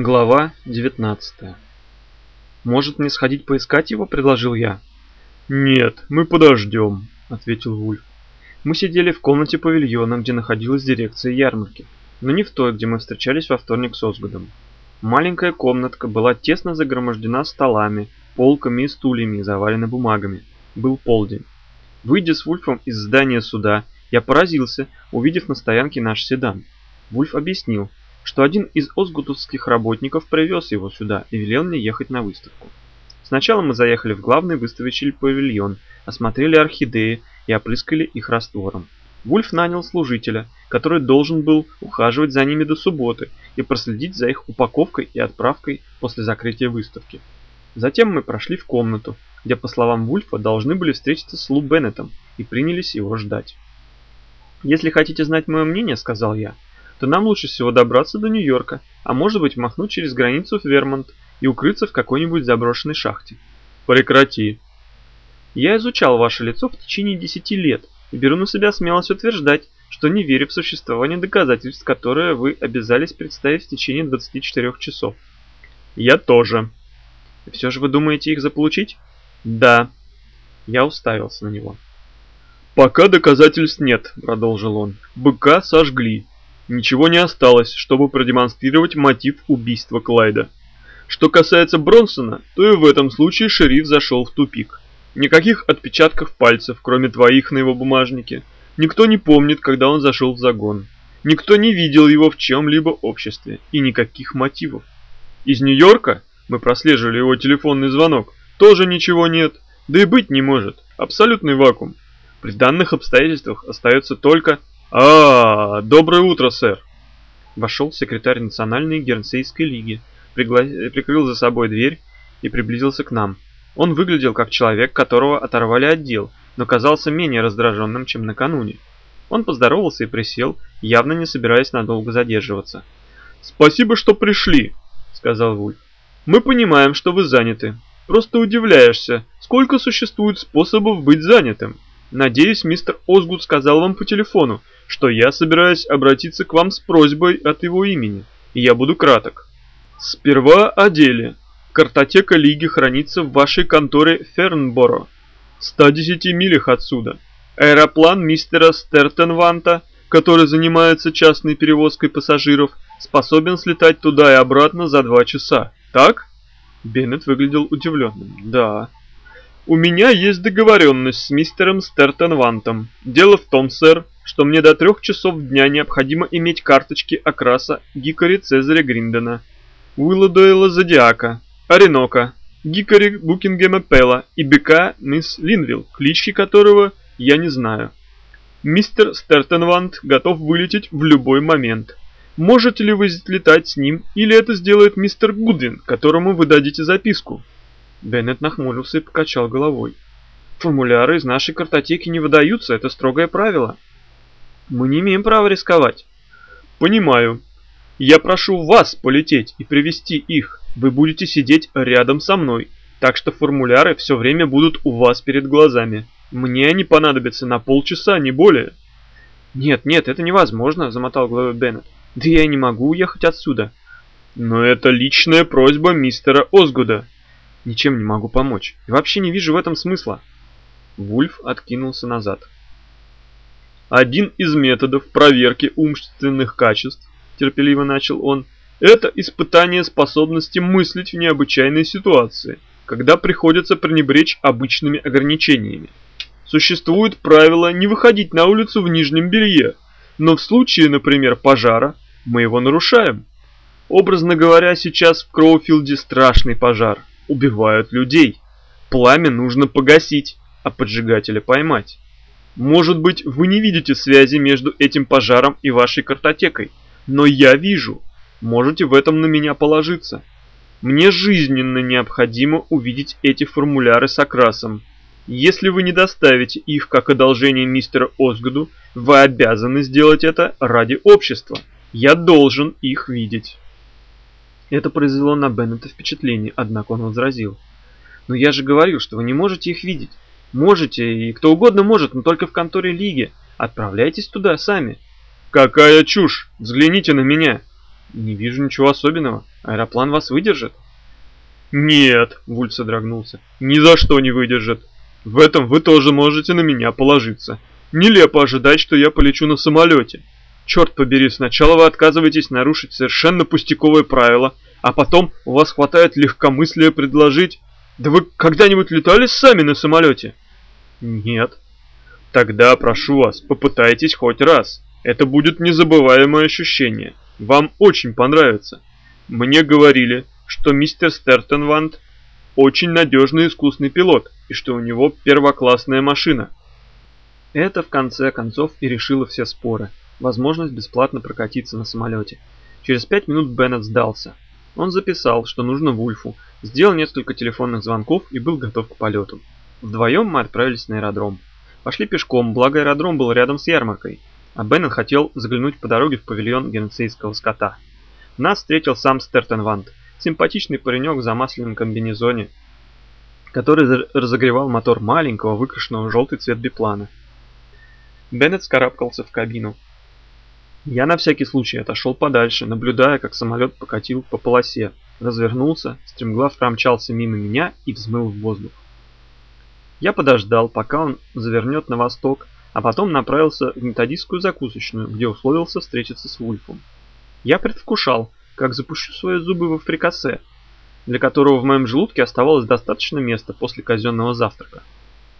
Глава 19 «Может мне сходить поискать его?» – предложил я. «Нет, мы подождем», – ответил Вульф. Мы сидели в комнате павильона, где находилась дирекция ярмарки, но не в той, где мы встречались во вторник с Озгодом. Маленькая комнатка была тесно загромождена столами, полками и стульями, завалена бумагами. Был полдень. Выйдя с Вульфом из здания суда, я поразился, увидев на стоянке наш седан. Вульф объяснил, что один из озгутовских работников привез его сюда и велел мне ехать на выставку. Сначала мы заехали в главный выставочный павильон, осмотрели орхидеи и опрыскали их раствором. Вульф нанял служителя, который должен был ухаживать за ними до субботы и проследить за их упаковкой и отправкой после закрытия выставки. Затем мы прошли в комнату, где, по словам Вульфа, должны были встретиться с Лу Беннетом и принялись его ждать. «Если хотите знать мое мнение, — сказал я, — то нам лучше всего добраться до Нью-Йорка, а может быть махнуть через границу в Вермонт и укрыться в какой-нибудь заброшенной шахте. Прекрати. Я изучал ваше лицо в течение 10 лет и беру на себя смелость утверждать, что не верю в существование доказательств, которые вы обязались представить в течение 24 часов. Я тоже. Все же вы думаете их заполучить? Да. Я уставился на него. «Пока доказательств нет», — продолжил он. «Быка сожгли, Ничего не осталось, чтобы продемонстрировать мотив убийства Клайда. Что касается Бронсона, то и в этом случае шериф зашел в тупик. Никаких отпечатков пальцев, кроме твоих на его бумажнике. Никто не помнит, когда он зашел в загон. Никто не видел его в чем-либо обществе. И никаких мотивов. Из Нью-Йорка, мы прослеживали его телефонный звонок, тоже ничего нет. Да и быть не может. Абсолютный вакуум. При данных обстоятельствах остается только а, доброе утро, сэр. Вошел секретарь Национальной Гернсейской лиги, пригла... прикрыл за собой дверь и приблизился к нам. Он выглядел как человек, которого оторвали от дел, но казался менее раздраженным, чем накануне. Он поздоровался и присел, явно не собираясь надолго задерживаться. «Спасибо, что пришли», — сказал Вульф. «Мы понимаем, что вы заняты. Просто удивляешься, сколько существует способов быть занятым. Надеюсь, мистер Озгуд сказал вам по телефону, что я собираюсь обратиться к вам с просьбой от его имени, я буду краток. Сперва о деле. Картотека Лиги хранится в вашей конторе Фернборо, 110 милях отсюда. Аэроплан мистера Стертенванта, который занимается частной перевозкой пассажиров, способен слетать туда и обратно за два часа. Так? Беннет выглядел удивленным. Да. У меня есть договоренность с мистером Стертенвантом. Дело в том, сэр, что мне до трех часов дня необходимо иметь карточки окраса Гикари Цезаря Гриндена, Уилла Дойла Зодиака, Оренока, Гикари Букингема Пелла и быка мисс Линвилл, клички которого я не знаю. Мистер Стертенвант готов вылететь в любой момент. Можете ли вы летать с ним, или это сделает мистер Гудвин, которому вы дадите записку?» Беннет нахмурился и покачал головой. «Формуляры из нашей картотеки не выдаются, это строгое правило». Мы не имеем права рисковать. Понимаю. Я прошу вас полететь и привести их. Вы будете сидеть рядом со мной, так что формуляры все время будут у вас перед глазами. Мне они понадобятся на полчаса, не более. Нет, нет, это невозможно, замотал головой Беннет. Да я не могу уехать отсюда. Но это личная просьба мистера Озгуда. Ничем не могу помочь. И вообще не вижу в этом смысла. Вульф откинулся назад. Один из методов проверки умственных качеств, терпеливо начал он, это испытание способности мыслить в необычайной ситуации, когда приходится пренебречь обычными ограничениями. Существует правило не выходить на улицу в нижнем белье, но в случае, например, пожара, мы его нарушаем. Образно говоря, сейчас в Кроуфилде страшный пожар. Убивают людей. Пламя нужно погасить, а поджигателя поймать. Может быть, вы не видите связи между этим пожаром и вашей картотекой, но я вижу. Можете в этом на меня положиться. Мне жизненно необходимо увидеть эти формуляры с окрасом. Если вы не доставите их как одолжение мистера Озгоду, вы обязаны сделать это ради общества. Я должен их видеть. Это произвело на Беннета впечатление, однако он возразил. Но я же говорил, что вы не можете их видеть. Можете, и кто угодно может, но только в конторе Лиги. Отправляйтесь туда сами. Какая чушь! Взгляните на меня. Не вижу ничего особенного. Аэроплан вас выдержит? Нет, Вульф содрогнулся. Ни за что не выдержит. В этом вы тоже можете на меня положиться. Нелепо ожидать, что я полечу на самолете. Черт побери, сначала вы отказываетесь нарушить совершенно пустяковое правило, а потом у вас хватает легкомыслия предложить... Да вы когда-нибудь летали сами на самолете? Нет. Тогда, прошу вас, попытайтесь хоть раз. Это будет незабываемое ощущение. Вам очень понравится. Мне говорили, что мистер Стертенванд очень надежный искусный пилот, и что у него первоклассная машина. Это в конце концов и решило все споры. Возможность бесплатно прокатиться на самолете. Через пять минут Беннет сдался. Он записал, что нужно Вульфу, сделал несколько телефонных звонков и был готов к полету. Вдвоем мы отправились на аэродром. Пошли пешком, благо аэродром был рядом с ярмаркой, а Беннет хотел заглянуть по дороге в павильон генуцейского скота. Нас встретил сам Стертенванд, симпатичный паренек в замасленном комбинезоне, который разогревал мотор маленького, выкрашенного в желтый цвет биплана. Беннет скарабкался в кабину. Я на всякий случай отошел подальше, наблюдая, как самолет покатил по полосе, развернулся, стремглав промчался мимо меня и взмыл в воздух. Я подождал, пока он завернет на восток, а потом направился в методистскую закусочную, где условился встретиться с Вульфом. Я предвкушал, как запущу свои зубы во фрикасе, для которого в моем желудке оставалось достаточно места после казенного завтрака.